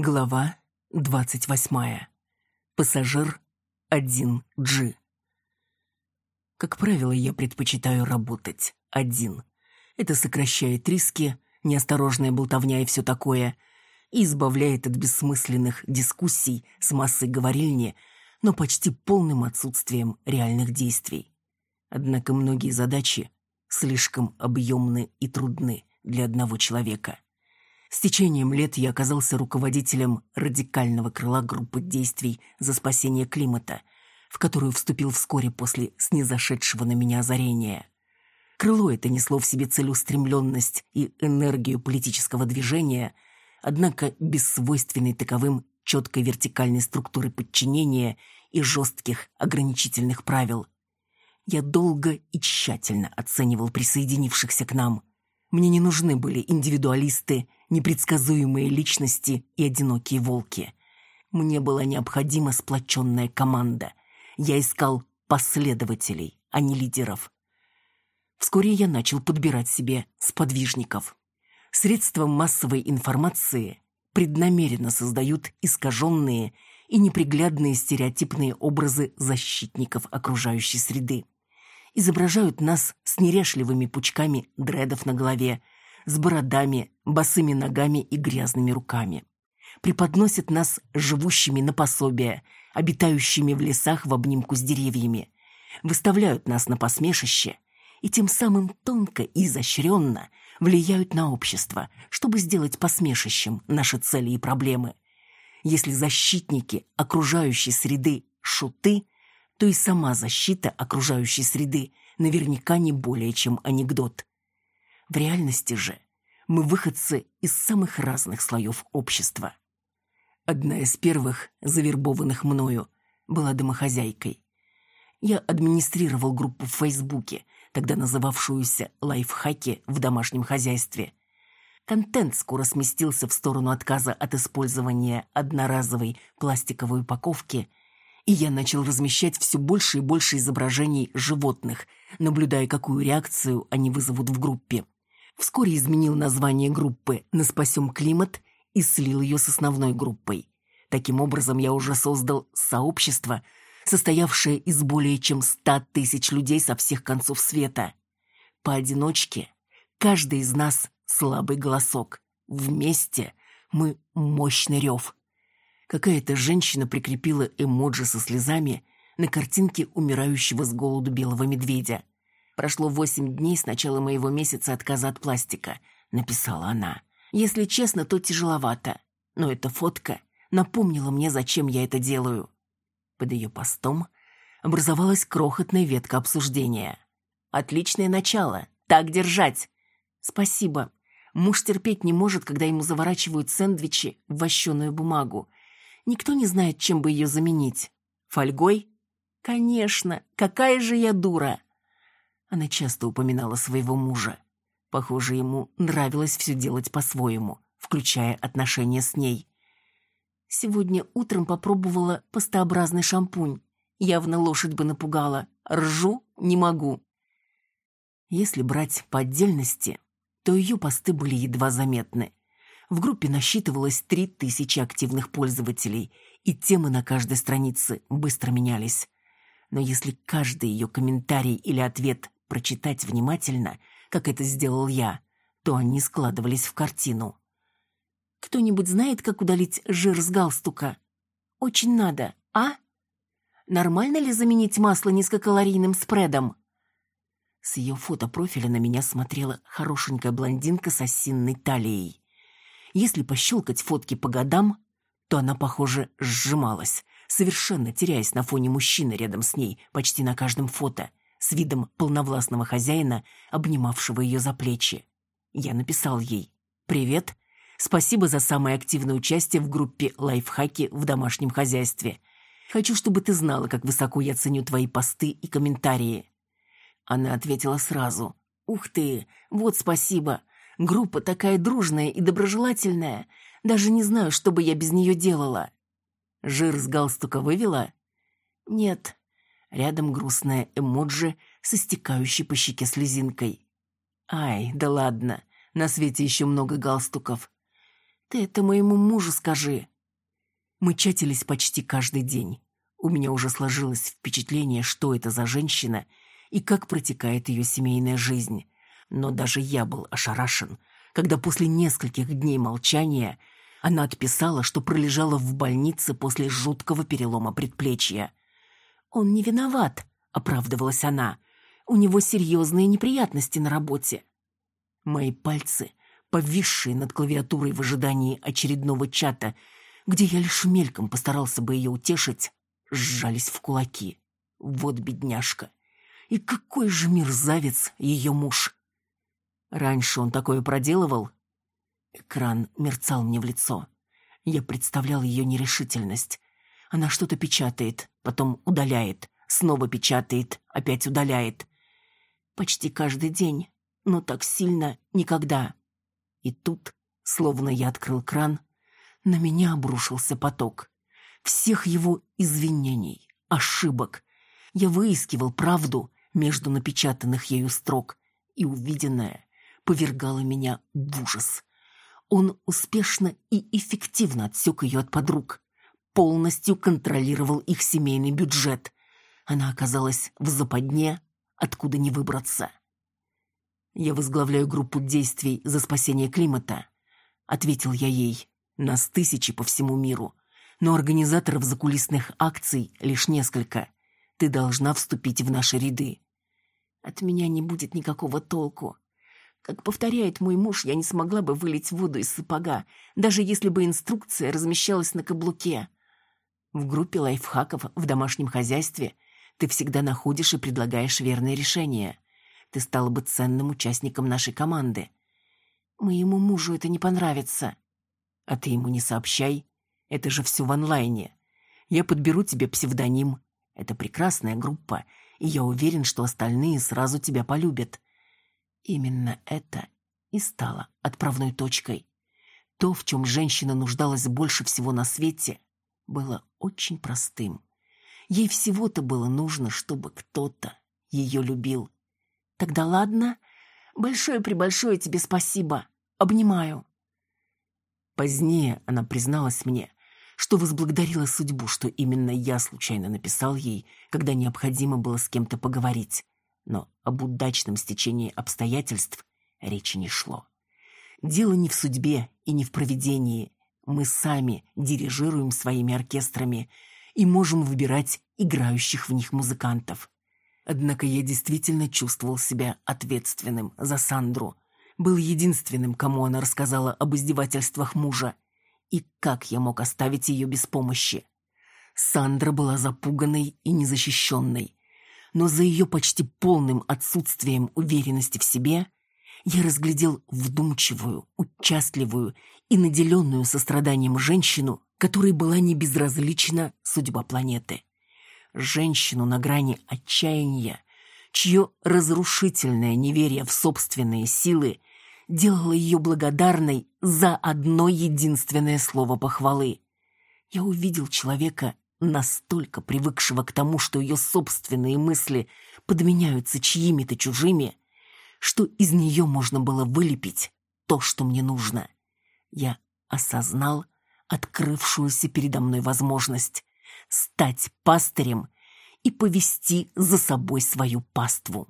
Глава двадцать восьмая. Пассажир 1G. Как правило, я предпочитаю работать один. Это сокращает риски, неосторожная болтовня и все такое, и избавляет от бессмысленных дискуссий с массой говорильни, но почти полным отсутствием реальных действий. Однако многие задачи слишком объемны и трудны для одного человека. С течением лет я оказался руководителем радикального крыла группы действий за спасение климата, в которую вступил вскоре после снизошедшего на меня озарения. Крыло это несло в себе целеустремленность и энергию политического движения, однако без свойственной таковым четкой вертикальной структуры подчинения и жестких ограничительных правил. Я долго и тщательно оценивал присоединившихся к нам. Мне не нужны были индивидуалисты непредсказуемые личности и одинокие волки. Мне была необходима сплоченная команда. Я искал последователей, а не лидеров. Вскоре я начал подбирать себе сподвижников. Средства массовой информации преднамеренно создают искаженные и неприглядные стереотипные образы защитников окружающей среды. Изображают нас с нерешливыми пучками дредов на голове, с бородами, босыми ногами и грязными руками. Преподносят нас живущими на пособие, обитающими в лесах в обнимку с деревьями. Выставляют нас на посмешище и тем самым тонко и изощренно влияют на общество, чтобы сделать посмешищем наши цели и проблемы. Если защитники окружающей среды – шуты, то и сама защита окружающей среды наверняка не более чем анекдот. В реальности же мы выходцы из самых разных слоев общества. Одна из первых, завербованных мною, была домохозяйкой. Я администрировал группу в Фейсбуке, тогда называвшуюся «Лайфхаки в домашнем хозяйстве». Контент скоро сместился в сторону отказа от использования одноразовой пластиковой упаковки, и я начал размещать все больше и больше изображений животных, наблюдая, какую реакцию они вызовут в группе. Вскоре изменил название группы на «Спасем климат» и слил ее с основной группой. Таким образом, я уже создал сообщество, состоявшее из более чем ста тысяч людей со всех концов света. Поодиночке каждый из нас слабый голосок. Вместе мы мощный рев. Какая-то женщина прикрепила эмоджи со слезами на картинке умирающего с голоду белого медведя. Прошло восемь дней с начала моего месяца отказа от пластика, написала она. Если честно, то тяжеловато. Но эта фотка напомнила мне, зачем я это делаю. Под ее постом образовалась крохотная ветка обсуждения. «Отличное начало. Так держать!» «Спасибо. Муж терпеть не может, когда ему заворачивают сэндвичи в вощеную бумагу. Никто не знает, чем бы ее заменить. Фольгой? Конечно. Какая же я дура!» Она часто упоминала своего мужа. Похоже, ему нравилось все делать по-своему, включая отношения с ней. Сегодня утром попробовала пастообразный шампунь. Явно лошадь бы напугала. Ржу не могу. Если брать по отдельности, то ее посты были едва заметны. В группе насчитывалось три тысячи активных пользователей, и темы на каждой странице быстро менялись. Но если каждый ее комментарий или ответ прочитать внимательно, как это сделал я, то они складывались в картину. «Кто-нибудь знает, как удалить жир с галстука? Очень надо, а? Нормально ли заменить масло низкокалорийным спредом?» С ее фотопрофиля на меня смотрела хорошенькая блондинка с осинной талией. Если пощелкать фотки по годам, то она, похоже, сжималась, совершенно теряясь на фоне мужчины рядом с ней почти на каждом фото с видом полновластного хозяина, обнимавшего ее за плечи. Я написал ей «Привет, спасибо за самое активное участие в группе «Лайфхаки в домашнем хозяйстве». Хочу, чтобы ты знала, как высоко я ценю твои посты и комментарии». Она ответила сразу «Ух ты, вот спасибо. Группа такая дружная и доброжелательная. Даже не знаю, что бы я без нее делала». «Жир с галстука вывела?» «Нет, Рядом грустная эмоджи со стекающей по щеке слезинкой. Ай, да ладно, на свете еще много галстуков. Ты это моему мужу скажи. Мы чатились почти каждый день. У меня уже сложилось впечатление, что это за женщина и как протекает ее семейная жизнь. Но даже я был ошарашен, когда после нескольких дней молчания она отписала, что пролежала в больнице после жуткого перелома предплечья. «Он не виноват», — оправдывалась она. «У него серьезные неприятности на работе». Мои пальцы, повисшие над клавиатурой в ожидании очередного чата, где я лишь мельком постарался бы ее утешить, сжались в кулаки. Вот бедняжка. И какой же мерзавец ее муж. Раньше он такое проделывал? Экран мерцал мне в лицо. Я представлял ее нерешительность. Она что-то печатает, потом удаляет, снова печатает, опять удаляет. Почти каждый день, но так сильно никогда. И тут, словно я открыл кран, на меня обрушился поток. Всех его извинений, ошибок. Я выискивал правду между напечатанных ею строк, и увиденное повергало меня в ужас. Он успешно и эффективно отсек ее от подруг, полностью контролировал их семейный бюджет. Она оказалась в западне, откуда не выбраться. «Я возглавляю группу действий за спасение климата», — ответил я ей. «Нас тысячи по всему миру, но организаторов закулисных акций лишь несколько. Ты должна вступить в наши ряды». «От меня не будет никакого толку», как повторяет мой муж, я не смогла бы вылить воду из сапога, даже если бы инструкция размещалась на каблуке. В группе лайфхаков в домашнем хозяйстве ты всегда находишь и предлагаешь верные решения. Ты стала бы ценным участником нашей команды. Моему мужу это не понравится. А ты ему не сообщай. Это же все в онлайне. Я подберу тебе псевдоним. Это прекрасная группа, и я уверен, что остальные сразу тебя полюбят. Именно это и стало отправной точкой. То, в чем женщина нуждалась больше всего на свете, было очень простым. Ей всего-то было нужно, чтобы кто-то ее любил. Тогда ладно, большое-пребольшое тебе спасибо. Обнимаю. Позднее она призналась мне, что возблагодарила судьбу, что именно я случайно написал ей, когда необходимо было с кем-то поговорить но об удачном стечении обстоятельств речи не шло. Дело не в судьбе и не в проведении. Мы сами дирижируем своими оркестрами и можем выбирать играющих в них музыкантов. Однако я действительно чувствовал себя ответственным за Сандру. Был единственным, кому она рассказала об издевательствах мужа. И как я мог оставить ее без помощи? Сандра была запуганной и незащищенной но за ее почти полным отсутствием уверенности в себе я разглядел вдумчивую, участливую и наделенную состраданием женщину, которой была не безразлична судьба планеты. Женщину на грани отчаяния, чье разрушительное неверие в собственные силы делало ее благодарной за одно единственное слово похвалы. Я увидел человека настолько привыкшего к тому, что ее собственные мысли подменяются чьими-то чужими, что из нее можно было вылепить то, что мне нужно. Я осознал открывшуюся передо мной возможность стать пастырем и повести за собой свою паству.